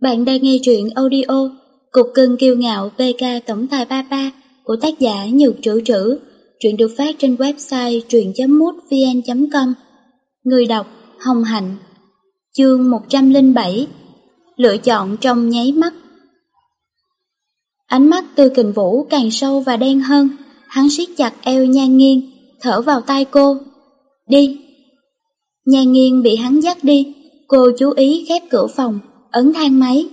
Bạn đang nghe truyện audio Cục cưng kiêu ngạo VK Tổng tài Papa của tác giả Nhược Trữ Trữ. Truyện được phát trên website truyện.mútvn.com Người đọc Hồng Hạnh, Chương 107 Lựa chọn trong nháy mắt. Ánh mắt từ kình vũ càng sâu và đen hơn, Hắn siết chặt eo nhan nghiêng Thở vào tay cô. Đi. Nhan nghiêng bị hắn dắt đi, Cô chú ý khép cửa phòng ấn thang máy.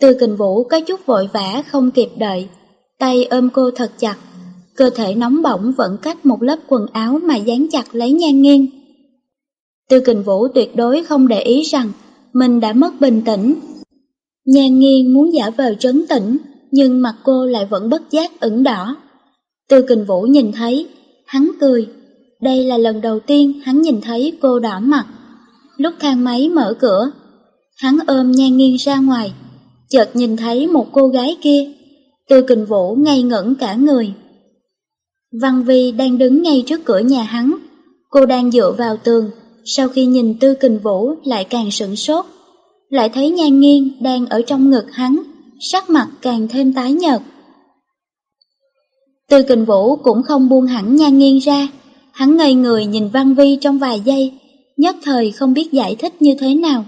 Từ kình vũ có chút vội vã không kịp đợi, tay ôm cô thật chặt, cơ thể nóng bỏng vẫn cách một lớp quần áo mà dán chặt lấy nhan nghiêng. Tư kình vũ tuyệt đối không để ý rằng mình đã mất bình tĩnh. Nhan nghiêng muốn giả vờ trấn tĩnh, nhưng mặt cô lại vẫn bất giác ửng đỏ. Tư kình vũ nhìn thấy, hắn cười. Đây là lần đầu tiên hắn nhìn thấy cô đỏ mặt. Lúc thang máy mở cửa, Hắn ôm nhan nghiêng ra ngoài, chợt nhìn thấy một cô gái kia, tư kình vũ ngây ngẩn cả người. Văn Vi đang đứng ngay trước cửa nhà hắn, cô đang dựa vào tường, sau khi nhìn tư kình vũ lại càng sửng sốt, lại thấy nhan nghiêng đang ở trong ngực hắn, sắc mặt càng thêm tái nhợt. Tư kình vũ cũng không buông hẳn nhan nghiêng ra, hắn ngây người nhìn Văn Vi trong vài giây, nhất thời không biết giải thích như thế nào.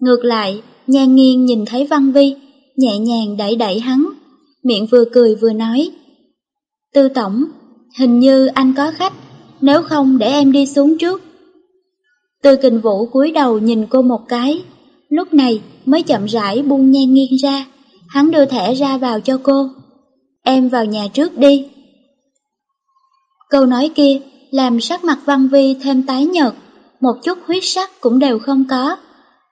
Ngược lại, nhan nghiêng nhìn thấy Văn Vi, nhẹ nhàng đẩy đẩy hắn, miệng vừa cười vừa nói. Tư tổng, hình như anh có khách, nếu không để em đi xuống trước. Tư kình vũ cúi đầu nhìn cô một cái, lúc này mới chậm rãi buông nhan nghiêng ra, hắn đưa thẻ ra vào cho cô. Em vào nhà trước đi. Câu nói kia làm sắc mặt Văn Vi thêm tái nhợt, một chút huyết sắc cũng đều không có.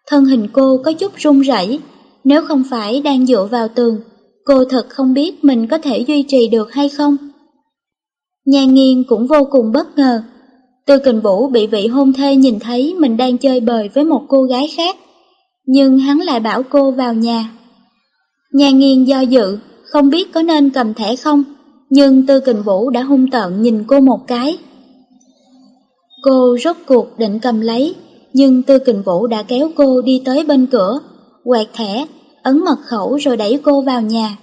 Thân hình cô có chút run rẩy, nếu không phải đang dựa vào tường, cô thật không biết mình có thể duy trì được hay không. Nhan nghiên cũng vô cùng bất ngờ. Tư kình vũ bị vị hôn thê nhìn thấy mình đang chơi bời với một cô gái khác, nhưng hắn lại bảo cô vào nhà. Nhan nghiên do dự, không biết có nên cầm thẻ không, nhưng Tư kình vũ đã hung tợn nhìn cô một cái. Cô rốt cuộc định cầm lấy, nhưng Tư Kình Vũ đã kéo cô đi tới bên cửa, quẹt thẻ, ấn mật khẩu rồi đẩy cô vào nhà.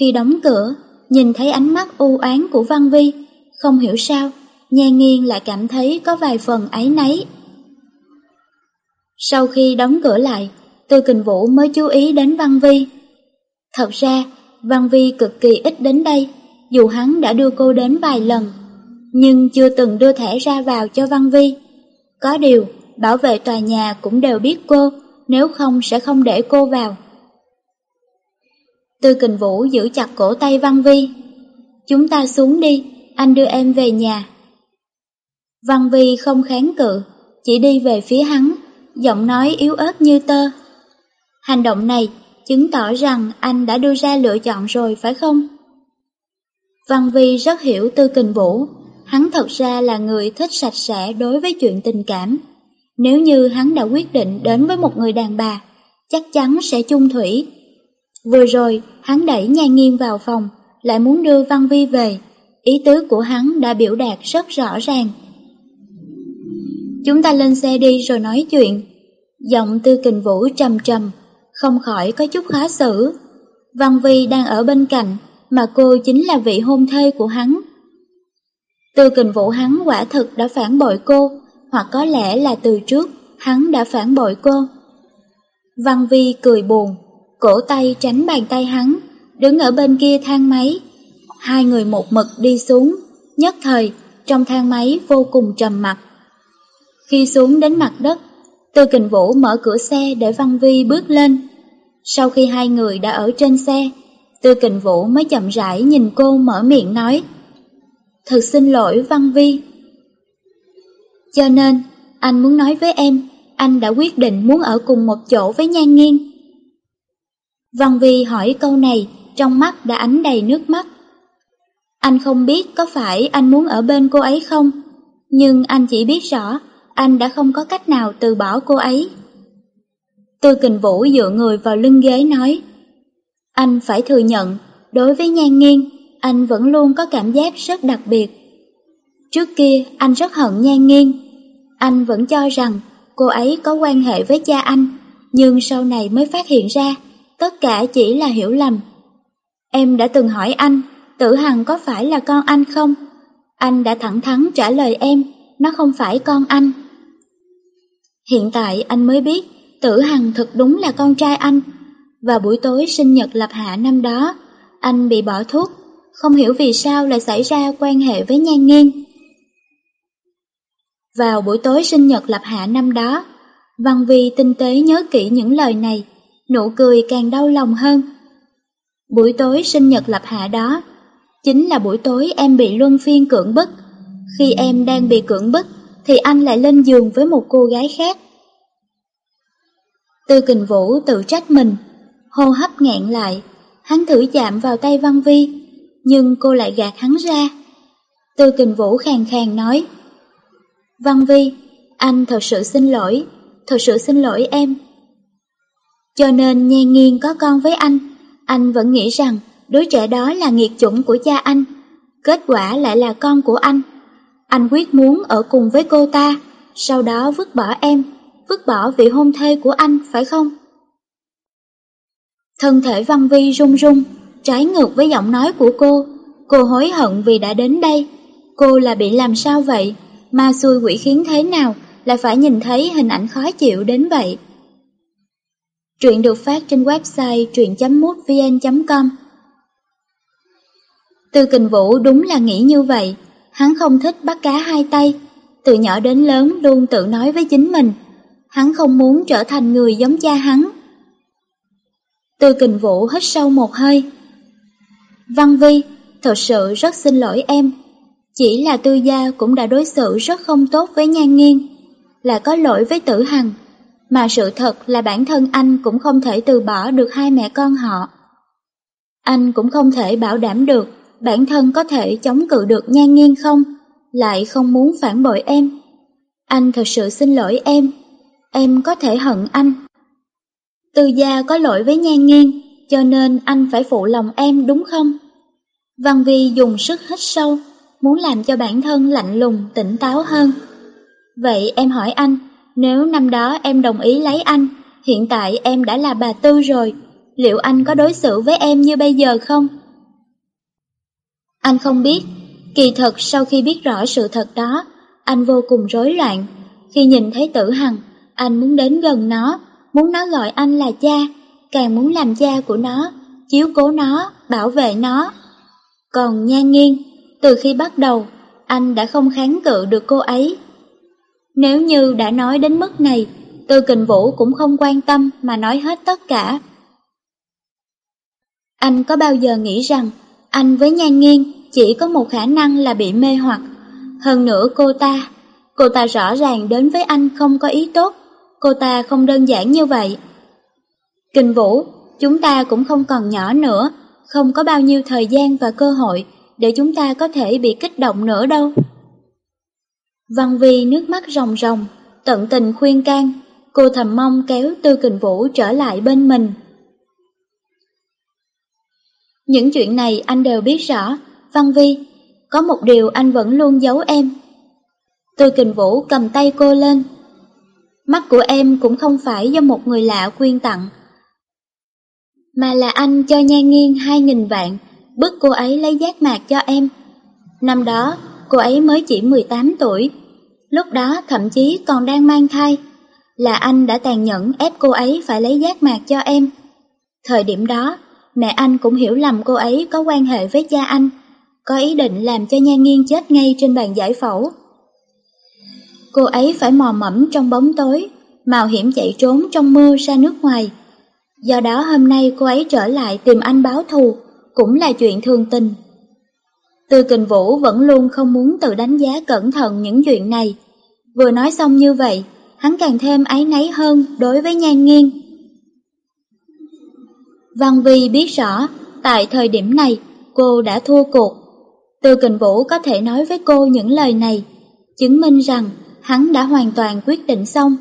Khi đóng cửa, nhìn thấy ánh mắt u oán của Văn Vi, không hiểu sao, Nhan Nghiên lại cảm thấy có vài phần áy náy. Sau khi đóng cửa lại, Tư Kình Vũ mới chú ý đến Văn Vi. Thật ra, Văn Vi cực kỳ ít đến đây, dù hắn đã đưa cô đến vài lần, nhưng chưa từng đưa thẻ ra vào cho Văn Vi. Có điều, bảo vệ tòa nhà cũng đều biết cô, nếu không sẽ không để cô vào. Tư kình vũ giữ chặt cổ tay Văn Vi. Chúng ta xuống đi, anh đưa em về nhà. Văn Vi không kháng cự, chỉ đi về phía hắn, giọng nói yếu ớt như tơ. Hành động này chứng tỏ rằng anh đã đưa ra lựa chọn rồi phải không? Văn Vi rất hiểu Tư Kình Vũ, hắn thật ra là người thích sạch sẽ đối với chuyện tình cảm. Nếu như hắn đã quyết định đến với một người đàn bà, chắc chắn sẽ chung thủy. Vừa rồi, hắn đẩy nhan nghiêng vào phòng, lại muốn đưa Văn Vi về. Ý tứ của hắn đã biểu đạt rất rõ ràng. Chúng ta lên xe đi rồi nói chuyện. Giọng tư kình vũ trầm trầm, không khỏi có chút khó xử. Văn Vi đang ở bên cạnh, mà cô chính là vị hôn thê của hắn. Tư kình vũ hắn quả thực đã phản bội cô, hoặc có lẽ là từ trước hắn đã phản bội cô. Văn Vi cười buồn, cổ tay tránh bàn tay hắn, đứng ở bên kia thang máy. Hai người một mực đi xuống, nhất thời trong thang máy vô cùng trầm mặc. Khi xuống đến mặt đất, Tư Kình Vũ mở cửa xe để Văn Vi bước lên. Sau khi hai người đã ở trên xe, Tư Kình Vũ mới chậm rãi nhìn cô mở miệng nói Thật xin lỗi Văn Vi, cho nên, anh muốn nói với em, anh đã quyết định muốn ở cùng một chỗ với Nhan Nghiên. Văn Vi hỏi câu này, trong mắt đã ánh đầy nước mắt. Anh không biết có phải anh muốn ở bên cô ấy không, nhưng anh chỉ biết rõ anh đã không có cách nào từ bỏ cô ấy. Tư kình vũ dựa người vào lưng ghế nói, anh phải thừa nhận, đối với Nhan Nghiên, anh vẫn luôn có cảm giác rất đặc biệt. Trước kia anh rất hận Nhan Nghiên, anh vẫn cho rằng cô ấy có quan hệ với cha anh, nhưng sau này mới phát hiện ra, tất cả chỉ là hiểu lầm. Em đã từng hỏi anh, Tử Hằng có phải là con anh không? Anh đã thẳng thắn trả lời em, nó không phải con anh. Hiện tại anh mới biết, Tử Hằng thật đúng là con trai anh. và buổi tối sinh nhật lập hạ năm đó, anh bị bỏ thuốc, không hiểu vì sao lại xảy ra quan hệ với Nhan Nghiên. Vào buổi tối sinh nhật lập hạ năm đó, Văn Vi tinh tế nhớ kỹ những lời này, nụ cười càng đau lòng hơn. Buổi tối sinh nhật lập hạ đó, chính là buổi tối em bị luân phiên cưỡng bức. Khi em đang bị cưỡng bức, thì anh lại lên giường với một cô gái khác. Tư kình vũ tự trách mình, hô hấp nghẹn lại, hắn thử chạm vào tay Văn Vi, nhưng cô lại gạt hắn ra. Tư kình vũ khàn khàn nói, Văn Vi, anh thật sự xin lỗi, thật sự xin lỗi em. Cho nên nhan nghiêng có con với anh, anh vẫn nghĩ rằng đứa trẻ đó là nghiệt chủng của cha anh, kết quả lại là con của anh. Anh quyết muốn ở cùng với cô ta, sau đó vứt bỏ em, vứt bỏ vị hôn thê của anh, phải không? Thân thể Văn Vi run run, trái ngược với giọng nói của cô. Cô hối hận vì đã đến đây. Cô là bị làm sao vậy? Ma xui quỷ khiến thế nào lại phải nhìn thấy hình ảnh khó chịu đến vậy? Truyện được phát trên website truyện.mútvn.com Từ kình vũ đúng là nghĩ như vậy. Hắn không thích bắt cá hai tay. Từ nhỏ đến lớn luôn tự nói với chính mình. Hắn không muốn trở thành người giống cha hắn. Từ kình vũ hít sâu một hơi. Văn Vi, thật sự rất xin lỗi em. Chỉ là tư gia cũng đã đối xử rất không tốt với nhan nghiên, là có lỗi với tử hằng. Mà sự thật là bản thân anh cũng không thể từ bỏ được hai mẹ con họ. Anh cũng không thể bảo đảm được bản thân có thể chống cự được nhan nghiên không, lại không muốn phản bội em. Anh thật sự xin lỗi em, em có thể hận anh. Tư gia có lỗi với nhan nghiên, cho nên anh phải phụ lòng em đúng không? Văn Vi dùng sức hít sâu, muốn làm cho bản thân lạnh lùng, tỉnh táo hơn. Vậy em hỏi anh, nếu năm đó em đồng ý lấy anh, hiện tại em đã là bà Tư rồi, liệu anh có đối xử với em như bây giờ không? Anh không biết, kỳ thật sau khi biết rõ sự thật đó, anh vô cùng rối loạn. Khi nhìn thấy tử hằng, anh muốn đến gần nó, muốn nó gọi anh là cha, càng muốn làm cha của nó, chiếu cố nó, bảo vệ nó. Còn Nhan nghiêng, từ khi bắt đầu, anh đã không kháng cự được cô ấy. Nếu như đã nói đến mức này, Tư Kình Vũ cũng không quan tâm mà nói hết tất cả. Anh có bao giờ nghĩ rằng anh với Nhan Nghiên chỉ có một khả năng là bị mê hoặc. Hơn nữa cô ta, cô ta rõ ràng đến với anh không có ý tốt, cô ta không đơn giản như vậy. Kình Vũ, chúng ta cũng không còn nhỏ nữa, không có bao nhiêu thời gian và cơ hội để chúng ta có thể bị kích động nữa đâu. Văn Vi nước mắt ròng ròng, tận tình khuyên can, cô thầm mong kéo Tư Kình Vũ trở lại bên mình. Những chuyện này anh đều biết rõ, Văn Vi, có một điều anh vẫn luôn giấu em. Tư Kình Vũ cầm tay cô lên. Mắt của em cũng không phải do một người lạ quyên tặng, mà là anh cho Nhan Nghiên hai nghìn vạn bức cô ấy lấy giác mạc cho em. Năm đó, cô ấy mới chỉ 18 tuổi, lúc đó thậm chí còn đang mang thai. Là anh đã tàn nhẫn ép cô ấy phải lấy giác mạc cho em. Thời điểm đó, mẹ anh cũng hiểu lầm cô ấy có quan hệ với cha anh, có ý định làm cho Nhan Nghiên chết ngay trên bàn giải phẫu. Cô ấy phải mò mẫm trong bóng tối, mạo hiểm chạy trốn trong mưa ra nước ngoài. Do đó hôm nay cô ấy trở lại tìm anh báo thù, cũng là chuyện thường tình. Từ kình vũ vẫn luôn không muốn tự đánh giá cẩn thận những chuyện này. Vừa nói xong như vậy, hắn càng thêm áy náy hơn đối với nhan nghiêng. Văn Vi biết rõ, tại thời điểm này, cô đã thua cuộc. Từ kình vũ có thể nói với cô những lời này, chứng minh rằng hắn đã hoàn toàn quyết định xong,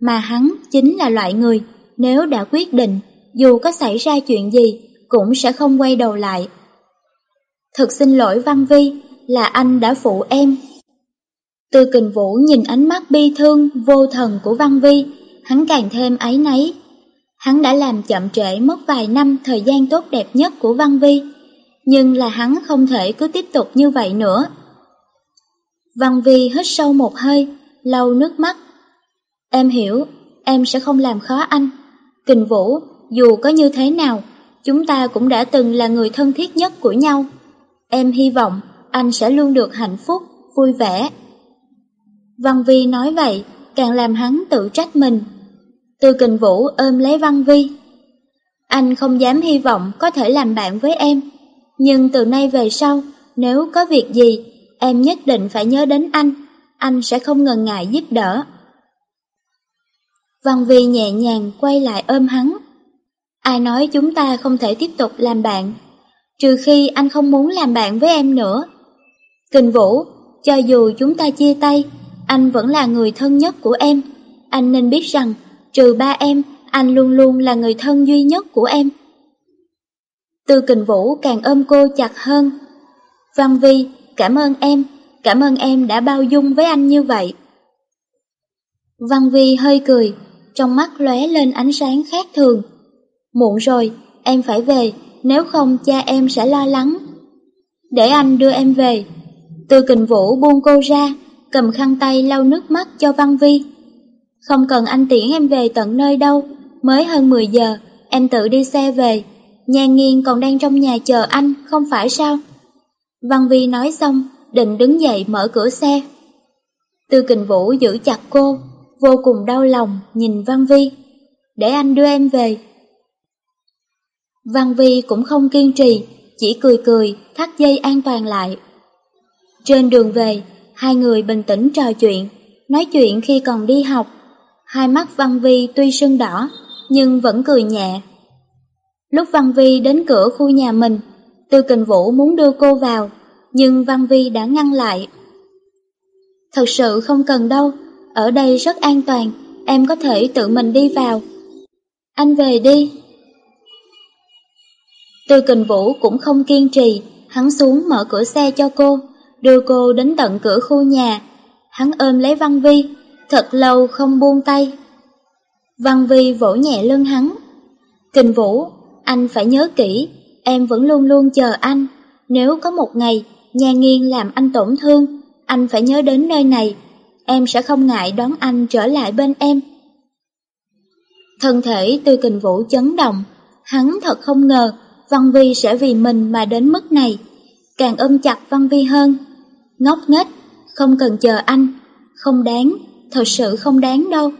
mà hắn chính là loại người nếu đã quyết định, dù có xảy ra chuyện gì, cũng sẽ không quay đầu lại. Thật xin lỗi Văn Vi, là anh đã phụ em. Từ kình vũ nhìn ánh mắt bi thương, vô thần của Văn Vi, hắn càng thêm áy náy, Hắn đã làm chậm trễ mất vài năm thời gian tốt đẹp nhất của Văn Vi, nhưng là hắn không thể cứ tiếp tục như vậy nữa. Văn Vi hít sâu một hơi, lau nước mắt. Em hiểu, em sẽ không làm khó anh. Kình Vũ, dù có như thế nào, chúng ta cũng đã từng là người thân thiết nhất của nhau. Em hy vọng anh sẽ luôn được hạnh phúc, vui vẻ. Văn Vi nói vậy, càng làm hắn tự trách mình. Từ kình vũ ôm lấy Văn Vi. Anh không dám hy vọng có thể làm bạn với em, nhưng từ nay về sau, nếu có việc gì, em nhất định phải nhớ đến anh, anh sẽ không ngần ngại giúp đỡ. Văn Vi nhẹ nhàng quay lại ôm hắn. Ai nói chúng ta không thể tiếp tục làm bạn, trừ khi anh không muốn làm bạn với em nữa. Kình Vũ, cho dù chúng ta chia tay, anh vẫn là người thân nhất của em. Anh nên biết rằng, trừ ba em, anh luôn luôn là người thân duy nhất của em. Tư Kình Vũ càng ôm cô chặt hơn. Văn Vi, cảm ơn em, cảm ơn em đã bao dung với anh như vậy. Văn Vi hơi cười, trong mắt lóe lên ánh sáng khác thường. Muộn rồi, em phải về, nếu không cha em sẽ lo lắng. Để anh đưa em về. Từ kình vũ buông cô ra, cầm khăn tay lau nước mắt cho Văn Vi. Không cần anh tiễn em về tận nơi đâu, mới hơn 10 giờ, em tự đi xe về. Nhà nghiên còn đang trong nhà chờ anh, không phải sao? Văn Vi nói xong, định đứng dậy mở cửa xe. Tư kình vũ giữ chặt cô, vô cùng đau lòng nhìn Văn Vi. Để anh đưa em về. Văn Vi cũng không kiên trì, chỉ cười cười, thắt dây an toàn lại. Trên đường về, hai người bình tĩnh trò chuyện, nói chuyện khi còn đi học. Hai mắt Văn Vi tuy sưng đỏ, nhưng vẫn cười nhẹ. Lúc Văn Vi đến cửa khu nhà mình, Tư Kình Vũ muốn đưa cô vào, nhưng Văn Vi đã ngăn lại. Thật sự không cần đâu, ở đây rất an toàn, em có thể tự mình đi vào. Anh về đi từ Kình Vũ cũng không kiên trì, hắn xuống mở cửa xe cho cô, đưa cô đến tận cửa khu nhà. Hắn ôm lấy Văn Vi, thật lâu không buông tay. Văn Vi vỗ nhẹ lưng hắn. Kình Vũ, anh phải nhớ kỹ, em vẫn luôn luôn chờ anh. Nếu có một ngày, nhà nghiêng làm anh tổn thương, anh phải nhớ đến nơi này. Em sẽ không ngại đón anh trở lại bên em. Thân thể từ kình vũ chấn động, hắn thật không ngờ Văn Vi sẽ vì mình mà đến mức này. Càng ôm chặt Văn Vi hơn. Ngốc nghếch, không cần chờ anh, không đáng, thật sự không đáng đâu.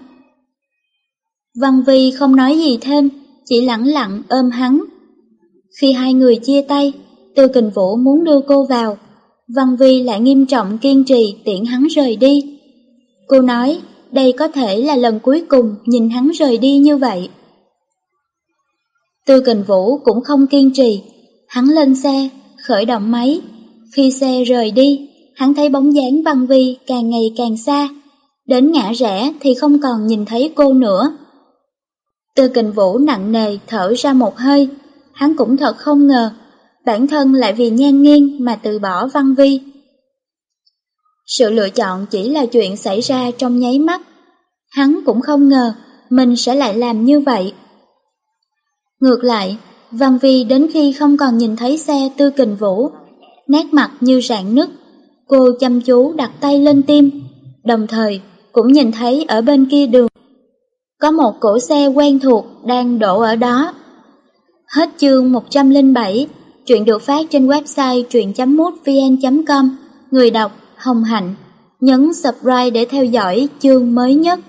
Văn Vi không nói gì thêm, chỉ lặng lặng ôm hắn. Khi hai người chia tay, Từ Kình Vũ muốn đưa cô vào, Văn Vi lại nghiêm trọng kiên trì tiễn hắn rời đi. Cô nói, đây có thể là lần cuối cùng nhìn hắn rời đi như vậy. Tư Kình Vũ cũng không kiên trì, hắn lên xe, khởi động máy. Khi xe rời đi, hắn thấy bóng dáng Văn Vi càng ngày càng xa, đến ngã rẽ thì không còn nhìn thấy cô nữa. Tư Kình Vũ nặng nề thở ra một hơi, hắn cũng thật không ngờ, bản thân lại vì nhan nghiêng mà từ bỏ Văn Vi. Sự lựa chọn chỉ là chuyện xảy ra trong nháy mắt, hắn cũng không ngờ mình sẽ lại làm như vậy. Ngược lại, Văn Vi đến khi không còn nhìn thấy xe tư kình vũ, nét mặt như rạn nứt, cô chăm chú đặt tay lên tim, đồng thời cũng nhìn thấy ở bên kia đường. Có một cổ xe quen thuộc đang đổ ở đó. Hết chương 107, chuyện được phát trên website truyện.mútvn.com, người đọc Hồng Hạnh. Nhấn subscribe để theo dõi chương mới nhất.